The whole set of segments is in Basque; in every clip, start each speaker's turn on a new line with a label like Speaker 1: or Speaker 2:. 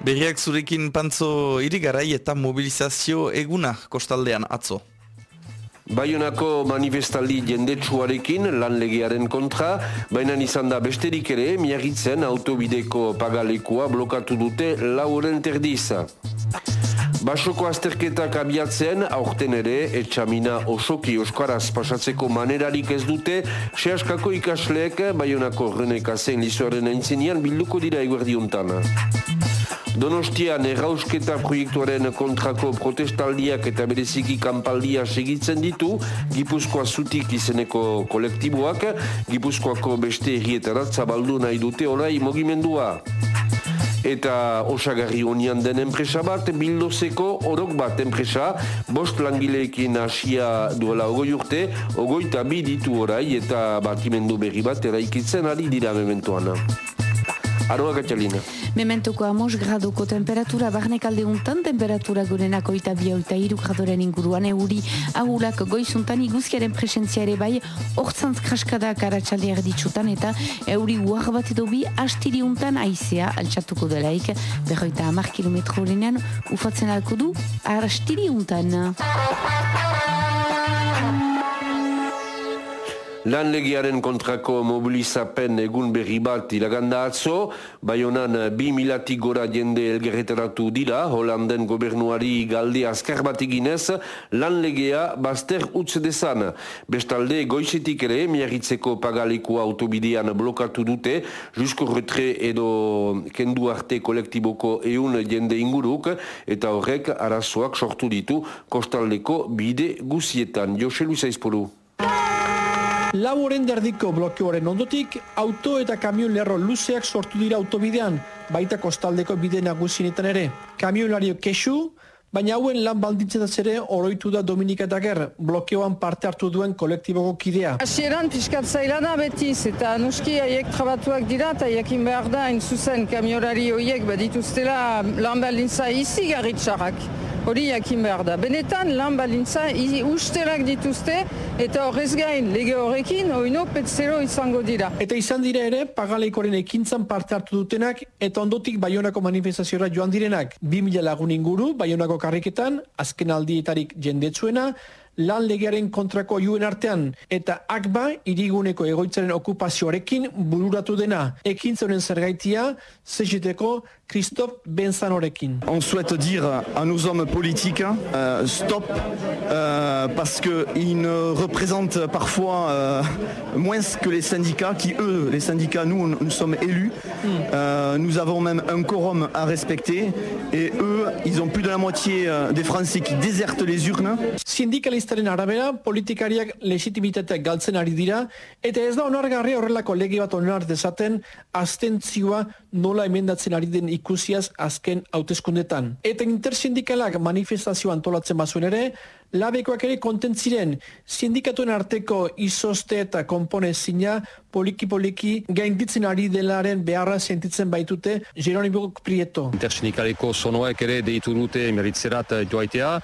Speaker 1: Berriak zurekin pantzo irigarai eta mobilizazio eguna kostaldean atzo.
Speaker 2: Baionako manifestaldi jendetsuarekin lan legearen kontra, baina izan da besterik ere, miagitzen autobideko pagalekua blokatu dute lauren terdiza. Basoko azterketak abiatzen, aurten ere, etxamina osoki oskaraz pasatzeko manerarik ez dute, sehaskako ikasleek, baionako renekazen lizoaren aintzinean bilduko dira eguerdiuntan. Donostian errausketa proiektuaren kontrako protestaldiak eta bereziki kanpaldia segitzen ditu, Gipuzkoa zutik izeneko kolektiboak, Gipuzkoako beste errietarat zabaldu nahi dute orai mogimendua. Eta osagarri honian den enpresa bat, bildozeko orok bat enpresa, bost langileekin hasia duela ogoi urte, ogoi eta bi ditu orai eta batimendu berri bat eraikitzen ari dira mementoan. Aroa Gatxalina.
Speaker 3: Mementuko amos graduko temperatura barnek alde untan, temperatura bi oita iru gradoren inguruan euri agulak goizuntan iguzkiaren presentzia ere bai ortsantz kraskada karatxalde erditsutan eta euri uar bat edo bi astiri untan aizea altxatuko delaik berroita amar kilometro horrenean ufatzen alko du astiri untan.
Speaker 2: Lan legiaren kontrako mobilizapen egun berri bat iraganda atzo, baionan bi milatik gora jende elgerretaratu dira, Holanden gobernuari galde azkar bat eginez, lan legea bazter utz dezan. Bestalde, goizetik ere, miarritzeko pagaliko autobidean blokatu dute, jusko retre edo kendu arte kolektiboko eun jende inguruk, eta horrek arazoak sortu ditu kostaldeko bide guzietan. Jose Luisa Izporu.
Speaker 4: Lau horren derdiko blokeoaren ondotik, auto eta kamion lerro luzeak sortu dira autobidean, baita kostaldeko bide nagusienetan ere. Kamionlario kesu, baina hauen lan baldintzetaz ere oroitu da Dominika Dager, blokeoan parte hartu duen kolektiboko kidea.
Speaker 5: Hasieran pixkat zaila da betiz, eta nuski haiek trabatuak dira, eta jakin behar da, hain zuzen kamionari horiek badituztela lan baldintza izi garritxarrak. Hori jakin behar da. Benetan lan balintza ustelak dituzte eta horrez gain lege horrekin oino petzero izango dira.
Speaker 4: Eta izan dira ere pagaleikoren ekintzan parte hartu dutenak eta ondotik Baionako manifestazioa joan direnak. 2000 lagun inguru Baionako karriketan azken aldietarik jendetsuena lan legearen kontrako juen artean eta akba iriguneko egoitzaren okupazioarekin bururatu dena. Ekintza honen zergaitia, CGT-ko Christophe Benzanorekin.
Speaker 6: On souhaite dire à nos hommes politiques euh, stop euh, parce qu'ils ne représentent parfois euh, moins que les syndicats qui eux, les syndicats, nous, nous sommes élus. Mm. Euh, nous avons même un quorum à respecter et eux, ils ont plus de la moitié euh, des Français qui désertent les urnes.
Speaker 4: Sindikalistaren arabera, politikariak legitimitateak galtzen ari dira eta ez da onargarria horrelako lege bat onar dezaten astentzioa nola emendatzen ari den ikusiaz azken hauteskundetan. Eta intersindikalak manifestazio antolatzen bazuen ere, labekoak ere kontentziren sindikatuen arteko izoste eta kompone zina poliki-poliki gainditzen ari delaren beharra sentitzen baitute Jeronimo Prieto.
Speaker 7: Intersindikaleko sonoek ere deitu dute meritzerat joaitea,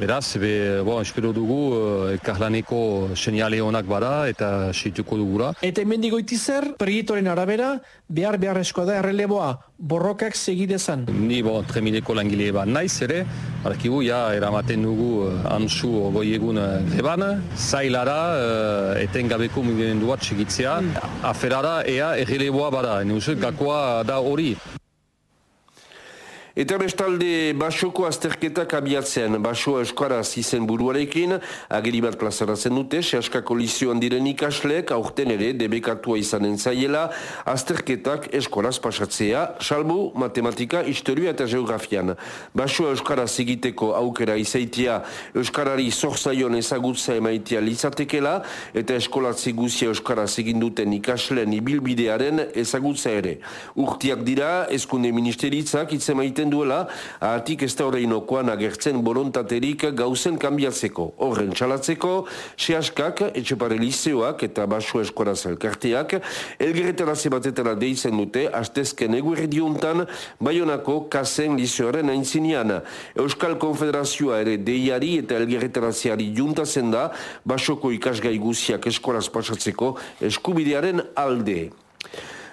Speaker 7: Beraz, be, bo, espero dugu uh, elkarlaneko seniale honak bada eta situko dugura.
Speaker 4: Eta hemen digoiti zer, prietoren arabera, behar beharrezkoa da erreleboa, borrokak segidezan.
Speaker 7: Ni bo, tremileko langile bat naiz ere, barakigu, ja, eramaten dugu uh, ansu goi egun greban, zailara uh, etengabeko mugimendu bat segitzea, mm. aferara ea erreleboa bada, neuzut gakoa da hori.
Speaker 2: Eta bestalde basoko azterketak abiatzen, basoa euskaraz izen buruarekin, ageri bat plazaratzen dute, sehaska kolizioan diren ikasleek, aurten ere, debekatua izanen zaiela, azterketak eskoraz pasatzea, salbu matematika, historia eta geografian. Basoa euskaraz egiteko aukera izaitia, euskarari zorzaion ezagutza emaitia litzatekela, eta eskolatzi guzia euskaraz eginduten ikasleen ibilbidearen ezagutza ere. Urtiak dira, eskunde ministeritzak itzemaiten egiten duela, ahatik ez da horreinokoan agertzen borontaterik gauzen kanbiatzeko. Horren txalatzeko, sehaskak, etxepare liceoak eta baso eskoraz elkarteak, elgeretara zebatetara deitzen dute, astezken eguerdiuntan, baionako kasen liceoaren aintzinean. Euskal Konfederazioa ere deiari eta elgeretara zeari juntazen da, basoko ikasgai guziak eskoraz pasatzeko eskubidearen alde.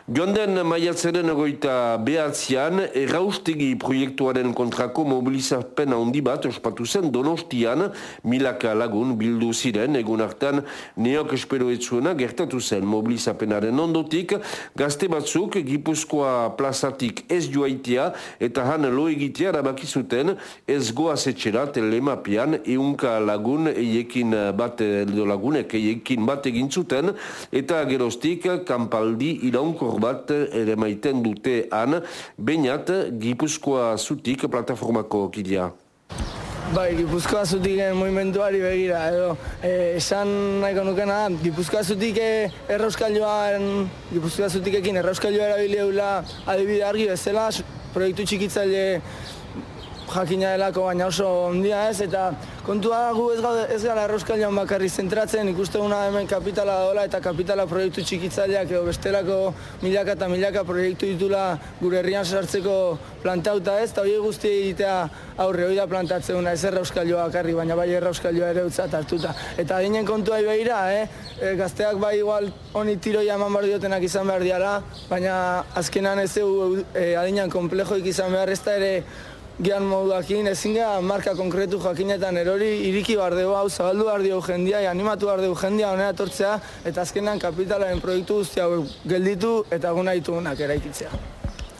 Speaker 2: Joan den maiatzaren egoita behatzean, erraustegi proiektuaren kontrako mobilizapen handi bat ospatu zen donostian. Milaka lagun bildu ziren egun hartan neok espero etzuena gertatu zen mobilizapenaren ondotik. Gazte batzuk Gipuzkoa plazatik ez joaitea eta han lo egitea rabakizuten ez goaz etxera telemapian eunka lagun eiekin bat edo lagunek eiekin bat egin zuten. Eta gerostik kanpaldi iraunkor bat ere maiten dute han, bainat Gipuzkoa zutik plataformako kidea.
Speaker 8: Bai, Gipuzkoa zutik movimentuari begira, edo, e, esan nahiko nukena, Gipuzkoa zutik errauskailuan, Gipuzkoa zutikekin errauskailua erabili eula adibide argi bezala, proiektu txikitzaile jakina delako baina oso ondia ez, eta kontua gu ez, gaude, ez gara erroskailan bakarri zentratzen, ikuste guna hemen kapitala dola eta kapitala proiektu txikitzaileak edo bestelako milaka eta milaka proiektu ditula gure herrian sartzeko plantauta ez, eta hori guzti egitea aurre hori da plantatzen ez errauskailua bakarri, baina bai errauskailua ere utzat hartuta. Eta adinen kontua behira, eh? E, gazteak bai igual honi tiroia eman behar diotenak izan behar diara, baina azkenan ez e, adinan komplejoik izan behar ez da ere gian moduakin, ezin gara marka konkretu jakinetan erori iriki bardeu hau, zabaldu bardio jendia, animatu bardeu jendia honera tortzea, eta azkenan kapitalaren proiektu guztia gelditu eta guna ditugunak eraikitzea.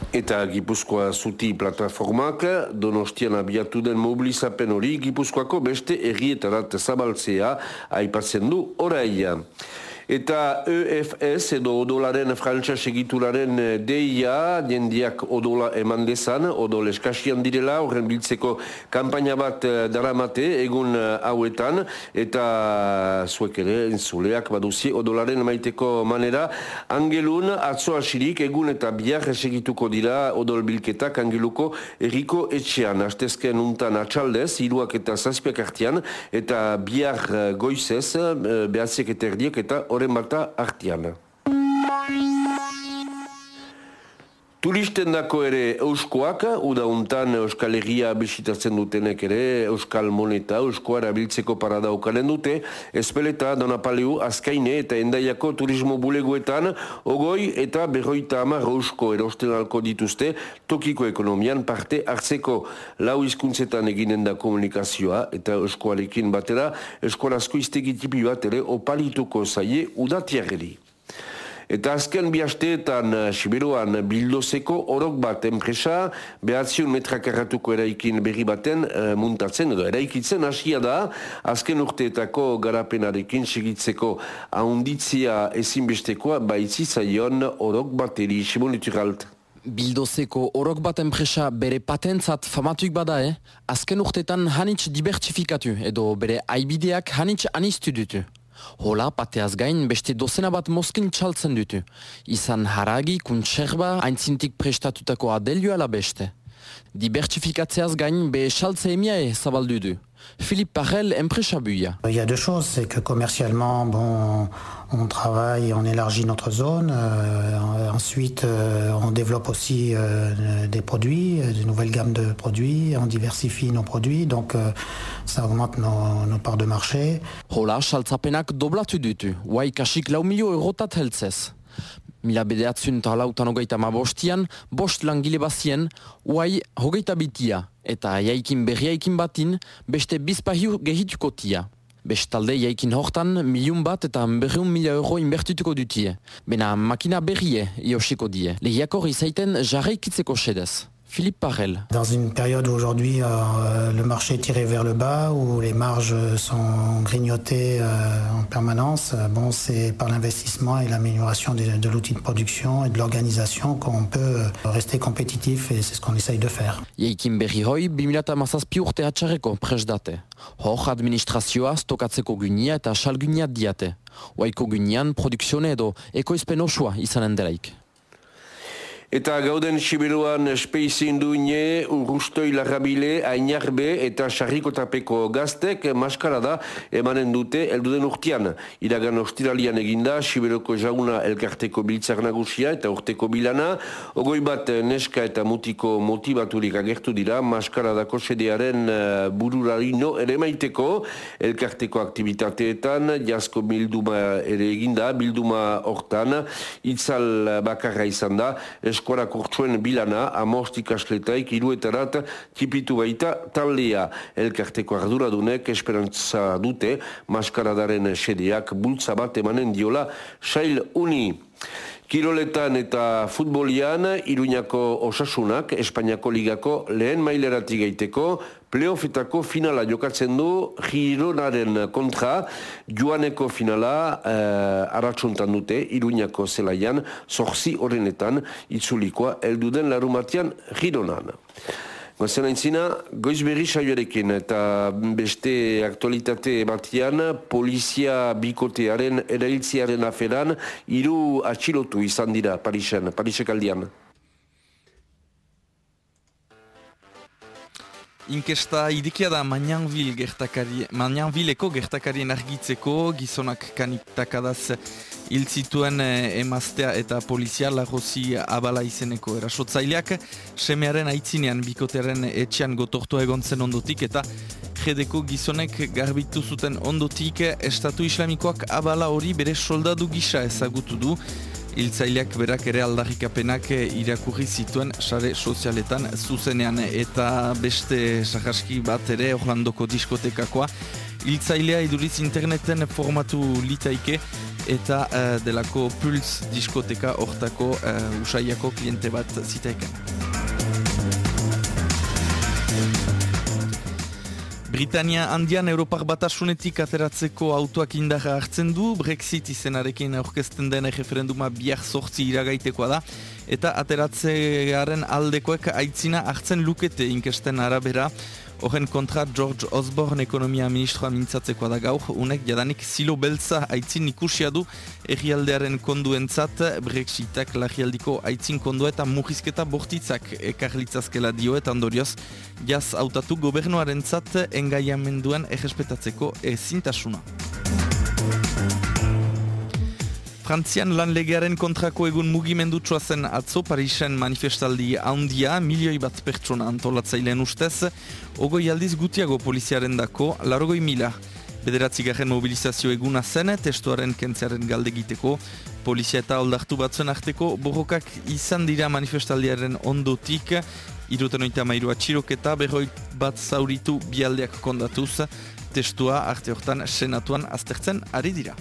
Speaker 2: Eta Gipuzkoa zuti plataformak donostian abiatu den mobilizapen hori Gipuzkoako beste errietarat zabaltzea aipatzen du oraia. Eta EFS edo odolaren frantxa segituraren eh, deia, jendiak odola eman dezan, odol eskasian direla, horren biltzeko kampaina bat eh, daramate egun eh, hauetan, eta zuek ere, entzuleak baduzi odolaren maiteko manera, angelun atzo asirik egun eta biar segituko dira odol bilketak angeluko erriko etxean. Astezken untan atxaldez, iruak eta zazpiak artian, eta biar goizez, behatziek eta erdiek eta horren bata artian. Turisten dako ere euskoak, uda untan euskal egia bisitatzen dutenek ere, euskal moneta, euskoa erabiltzeko parada okaren dute, espeleta donapaleu azkaine eta endaiako turismo buleguetan, ogoi eta berroita amar eusko erosten alko dituzte, tokiko ekonomian parte hartzeko lau izkuntzetan eginen da komunikazioa eta euskoarekin batera, eskolazko iztegitipi bat ere opalituko zaie udatiageri. Eta azken bihasteetan eh, Siberuan bildozeko orok bat enpresa behatzion metrakarratuko eraikin berri baten uh, muntatzen edo eraikitzen hasia da azken urteetako garapenarekin segitzeko ahonditzia ezinbestekoa baitzi zaion orok bateri Simonituralt.
Speaker 9: Bildozeko orok bat enpresa bere patentzat famatuik bada, eh? azken urteetan hanitz dibertsifikatu edo bere aibideak hanitz anistu dutu. Hola, pateaz gain, beste dozena bat moskin txaltzen dutu. Izan haragi, kuntserba, haintzintik prestatutako adelioa la beste. Dibertsifikatzeaz gain, be saltze emiae zabaldu du. Philippe Parel, empresa buia.
Speaker 10: Il y a deux choses, c'est que commercialement, bon, on travaille, on élargit notre zone. Euh, ensuite, euh, on développe aussi euh, des produits, de nouvelles gammes de produits. On diversifie nos produits, donc euh, ça augmente nos, nos parts de marché.
Speaker 9: Hola, saltzapenak doblatu. Huai kasik lau milio eurotat heltzez. Mila bedeatzun eta lautan hogeita ma bostian, bost langile bazien, uai hogeita bitia, eta jaikin berriaikin batin, beste bizpahiu gehituko tia. Bestalde jaikin hortan, miliun bat eta berriun mila euro inbertituko dutie. Bena makina berrie iosiko die. Lehiakor izaiten jarraikitzeko sedez. Philippe Parel.
Speaker 10: Dans une période où aujourd'hui euh, le marché est tiré vers le bas, où les marges sont grignotées euh, en permanence, euh, bon, c'est par l'investissement et l'amélioration de, de l'outil de production et de l'organisation qu'on peut euh, rester compétitif et c'est ce qu'on essaye de faire.
Speaker 9: Jeikin berri hoi, 2008 urte atxarreko pres date. Hor administrazioa stokatzeko gunia eta salgunia diate. Oaiko gunian produkzione edo ekoizpen osua izanen delaik.
Speaker 2: Eta gauden siberuan speizin duine, urrustoi larrabile, ainarbe eta sarrikotapeko gaztek maskara da emanen dute elduden urtean. Iragan ostiralian eginda, siberoko jauna elkarteko biltzar nagusia eta urteko bilana. Ogoi bat neska eta mutiko motivaturik agertu dira, maskara dako sedearen eh, bururari no ere maiteko elkarteko aktivitateetan, jasko bilduma ere eginda, bilduma hortan, itzal bakarra izan da, eskora kurtsuen bilana amost ikasletaik iruetarat tipitu baita taldea. Elkarteko arduradunek esperantza dute maskaradaren sedeak bultza bat emanen diola sail uni. Kiroletan eta futbolian, Iruñako osasunak, Espainiako ligako lehen maileratik gaiteko, Pleofetako finala jokatzen du Gironaren kontra Joaneko finala eh, aratsuntan dute Iruñako zelaian zorzi horrenetan itzulikoa elduden larumatian Gironan. Gozen aintzina, goiz berri saioarekin eta beste aktualitate batian polizia bikotearen erailtziaren aferan hiru atxilotu izan dira Parisen, Parisek aldian.
Speaker 1: Inkesta idikia da Magnanville gertakari, Magnanvilleko gertakarien argitzeko gizonak kanitakadaz hil zituen eh, emaztea eta polizia lagozi abala izeneko erasotzaileak. Semearen aitzinean bikotearen etxean gotortua egontzen ondotik eta jedeko gizonek garbitu zuten ondotik. Estatu islamikoak abala hori bere soldadu gisa ezagutu du Hiltzaileak berak ere aldarrikapenak irakurri zituen sare sozialetan zuzenean eta beste sahaski bat ere Orlandoko diskotekakoa. Hiltzailea iduriz interneten formatu litaike eta uh, delako Puls diskoteka hortako uh, usaiako kliente bat zitaiken. Britania handian Europar batasunetik ateratzeko autoak indarra hartzen du, Brexit izenarekin aurkezten den referenduma biak sortzi iragaitekoa da, eta ateratzearen aldekoek aitzina hartzen lukete inkesten arabera, Horren kontra George Osborne ekonomia ministroa mintzatzeko da gaur, unek jadanik zilo beltza aitzin ikusia du errialdearen konduentzat. Brexitak lagialdiko aitzin kondua eta mugizketa bortitzak ekarlitzazkela dio. Eta ondorioz jaz hautatu gobernuaren zat engaiamenduan errespetatzeko ezintasuna. Frantzian lan legearen kontrako egun mugimendutsua zen atzo Parisen manifestaldi handia, milioi bat pertsona antolatzailean ustez, ogoi aldiz gutiago poliziaren dako, larogoi mila. Bederatzi garen mobilizazio eguna zen, testuaren kentzearen galdegiteko, polizia eta oldartu batzuen arteko, borrokak izan dira manifestaldiaren ondotik, iruten oita mairua txiroketa, berroi bat zauritu bialdeak kondatuz, testua arte hortan senatuan aztertzen ari dira.